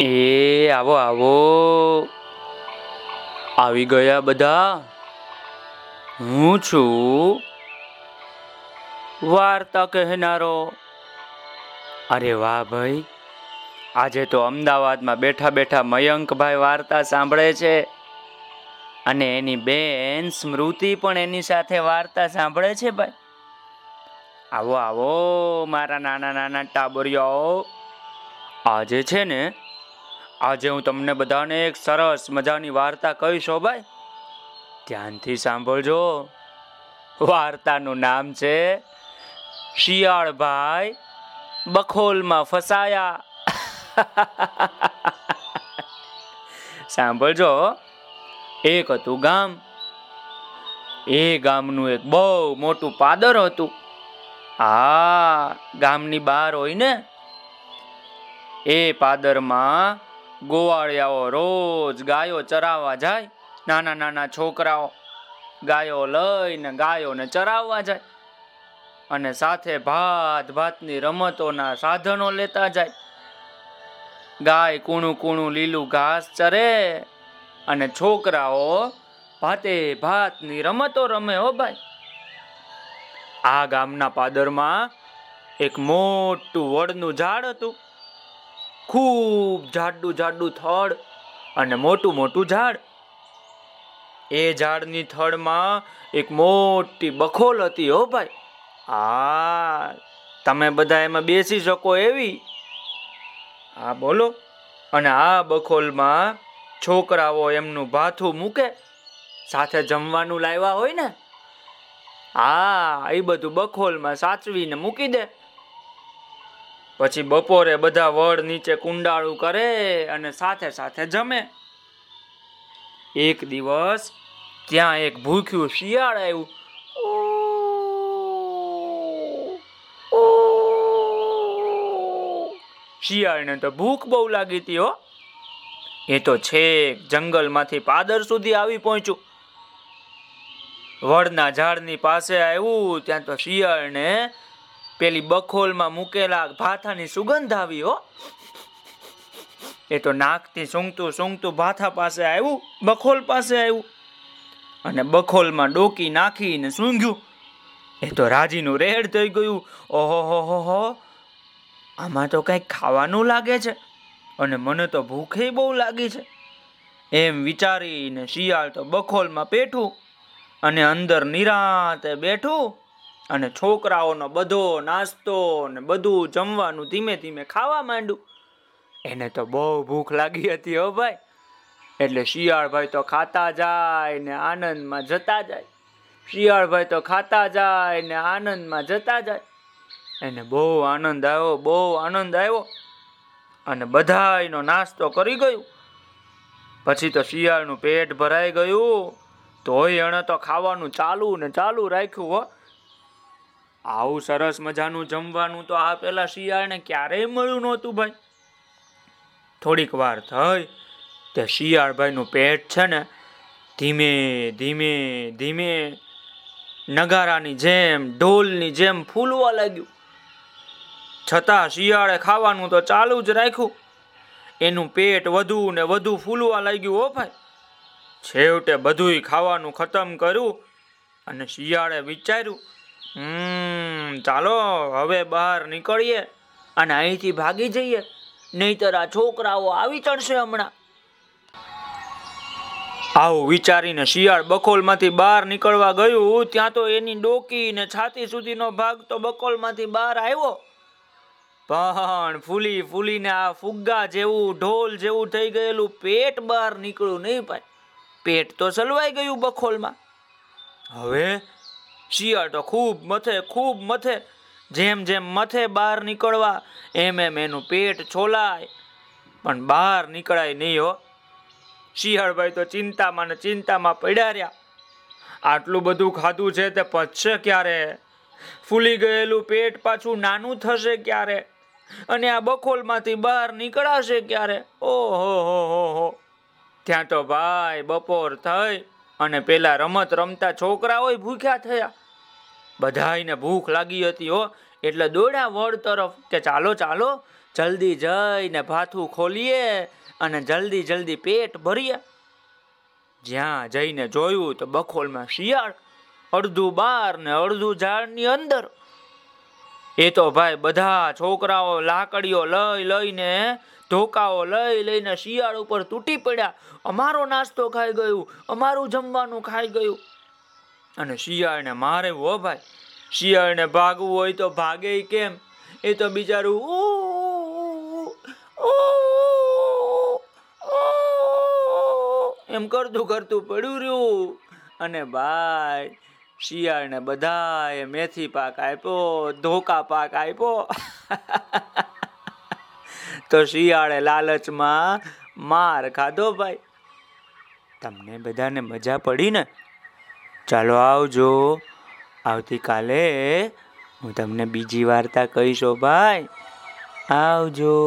એ આવો આવો. આવી ગયા બધા? હું છું? વાર્તા કહેનારો. અરે વાહ ભાઈ. આજે તો અમદાવાદમાં બેઠા બેઠા મયંકભાઈ વાર્તા સાંભળે છે. અને એની બેન સ્મૃતિ પણ એની સાથે વાર્તા સાંભળે છે ભાઈ. આવો આવો, મારા નાના નાના ટાબરિયાઓ. આજે છે ને આજે હું તમને બધાને એક સરસ મજાની વાર્તા કહીશ ભાઈ. ધ્યાનથી સાંભળજો. વાર્તાનું નામ છે, શિયાળભાઈ બખોલમાં ફસાયા. સાંભળજો એક હતું ગામ. એ ગામનું એક બહુ મોટું પાદર હતું. આ ગામની બહાર હોય ને, એ પાદરમાં ગોવાળિયાઓ રોજ ગાયો ચરાવવા જાય, નાના નાના છોકરાઓ ગાયો લઈને ગાયોને ચરાવવા જાય અને સાથે ભાત ભાતની રમતોના સાધનો લેતા જાય. ગાય કૂણું કૂણું લીલું ઘાસ ચરે અને છોકરાઓ ભાતે ભાતની રમતો રમે હો ભાઈ. આ ગામના પાદરમાં એક મોટું વડનું ઝાડ હતું. ખૂબ જાડું જાડું થડ અને મોટું મોટું ઝાડ. એ ઝાડની થડમાં એક મોટી બખોલ હતી હો ભાઈ. આ તમે બધા એમાં બેસી શકો એવી. હા બોલો. અને આ બખોલમાં છોકરાઓ એમનું ભાથું મૂકે. સાથે જમવાનું લાવ્યા હોય ને. હા એ બધું બખોલમાં સાચવીને મૂકી દે. પછી બપોરે બધા વડ નીચે કુંડાળું કરે અને સાથે સાથે જમે. એક દિવસ ત્યાં એક ભૂખ્યું શિયાળ આવ્યું. શિયાળને તો ભૂખ બહુ લાગી હતી હો. એ તો છેક જંગલમાંથી પાદર સુધી આવી પહોંચ્યું. વડના ઝાડની પાસે આવ્યું, ત્યાં તો શિયાળને પેલી બખોલમાં મૂકેલા ભાથાની સુગંધ આવી, હો. એ તો નાકથી સૂંઘતું સૂંઘતું ભાથા પાસે આવ્યું, બખોલ પાસે આવ્યું. અને બખોલમાં ડોકી નાખીને સૂંઘ્યું. એ તો રાજીનું રેડ થઈ ગયું. ઓહો, હો હો હો. આમાં તો કંઈક ખાવાનું લાગે છે. અને મને તો ભૂખે બહુ લાગી છે. એમ વિચારીને શિયાળ તો બખોલમાં પેઠું અને અંદર નિરાતે બેઠું. અને છોકરાઓનો બધો નાસ્તો ને બધું જમવાનું ધીમે ધીમે ખાવા માંડ્યું. એને તો બહુ ભૂખ લાગી હતી હો ભાઈ. એટલે શિયાળભાઈ તો ખાતા જાય ને આનંદમાં જતા જાય. શિયાળભાઈ તો ખાતા જાય ને આનંદમાં જતા જાય. એને બહુ આનંદ આવ્યો, બહુ આનંદ આવ્યો. અને બધાયનો નાસ્તો કરી ગયું. પછી તો શિયાળનું પેટ ભરાઈ ગયું. તોય એણે તો ખાવાનું ચાલુ ને ચાલુ રાખ્યું હો. આવું સરસ મજાનું જમવાનું તો આ પેલા શિયાળને ક્યારેય મળ્યું નહોતું ભાઈ. થોડીક વાર થઈ તે શિયાળભાઈનું પેટ છે ને ધીમે ધીમે ધીમે નગારાની જેમ, ઢોલની જેમ ફૂલવા લાગ્યું. છતાં શિયાળે ખાવાનું તો ચાલુ જ રાખ્યું. એનું પેટ વધુ ને વધુ ફૂલવા લાગ્યું હો ભાઈ. છેવટે બધુંય ખાવાનું ખતમ કર્યું અને શિયાળે વિચાર્યું ચાલો, હવે બહાર નીકળીએ અને અહીંથી ભાગી જઈએ. નહીતર આ છોકરાઓ આવી ચડશે હમણાં. આવું વિચારીને શિયાળ બકોલમાંથી બહાર નીકળવા ગયું, ત્યાં તો એની ડોકી ને છાતી સુધીનો ભાગ તો બકોલમાંથી બહાર આવ્યો. પણ ફૂલી ફૂલીને આ ફુગ્ગા જેવું, ઢોલ જેવું થઈ ગયેલું પેટ બહાર નીકળ્યું નહીં ભાઈ. પેટ તો સલવાઈ ગયું બખોલમાં. હવે શિયાળ ખૂબ મથે ખૂબ મથે. જેમ જેમ મથે બહાર નીકળવા, એમ એમ એનું પેટ છોલાય. પણ બહાર નીકળાય નહીં હો. શિયાળભાઈ તો ચિંતામાં ને ચિંતામાં પડ્યા રહ્યા. આટલું બધું ખાધું છે તે પચશે ક્યારે? ફૂલી ગયેલું પેટ પાછું નાનું થશે ક્યારે? અને આ બખોલમાંથી બહાર નીકળાશે ક્યારે? ઓહો, હો હો હો. ત્યાં તો ભાઈ બપોર થઈ. અને પેલા રમત રમતા છોકરાઓય ભૂખ્યા થયા. બધાયને ભૂખ લાગી હતી હો. એટલે દોડ્યા વડ તરફ કે ચાલો ચાલો, જલ્દી જઈને ભાથું ખોલીએ અને જલ્દી જલ્દી પેટ ભરીએ. જ્યાં જઈને જોયું તો બખોલમાં શિયાળ, અડધું બાર ને અડધું ઝાડની અંદર. એ તો ભાઈ બધા છોકરાઓ લાકડીઓ લઈ લઈને ધોકાઓ લઈ લઈને શિયાળ ઉપર તૂટી પડ્યા. અમારો નાસ્તો ખાઈ ગયું, અમારું જમવાનું ખાઈ ગયું. અને શિયાળને મારે હો ભાઈ, શિયાળને ભાગવું હોય તો ભાગે કેમ? એ તો બિચારું એમ કરતું કરતું પડ્યું રહ્યું. અને ભાઈ, શિયાળને બધાએ મેથી પાક આપ્યો, ધોકા પાક આપ્યો. તો શિયાળે લાલચમાં માર ખાધો ભાઈ. તમને બધાને મજા પડી ને? ચાલો આવજો. આવતીકાલે હું તમને બીજી વાર્તા કહીશો ભાઈ. આવજો.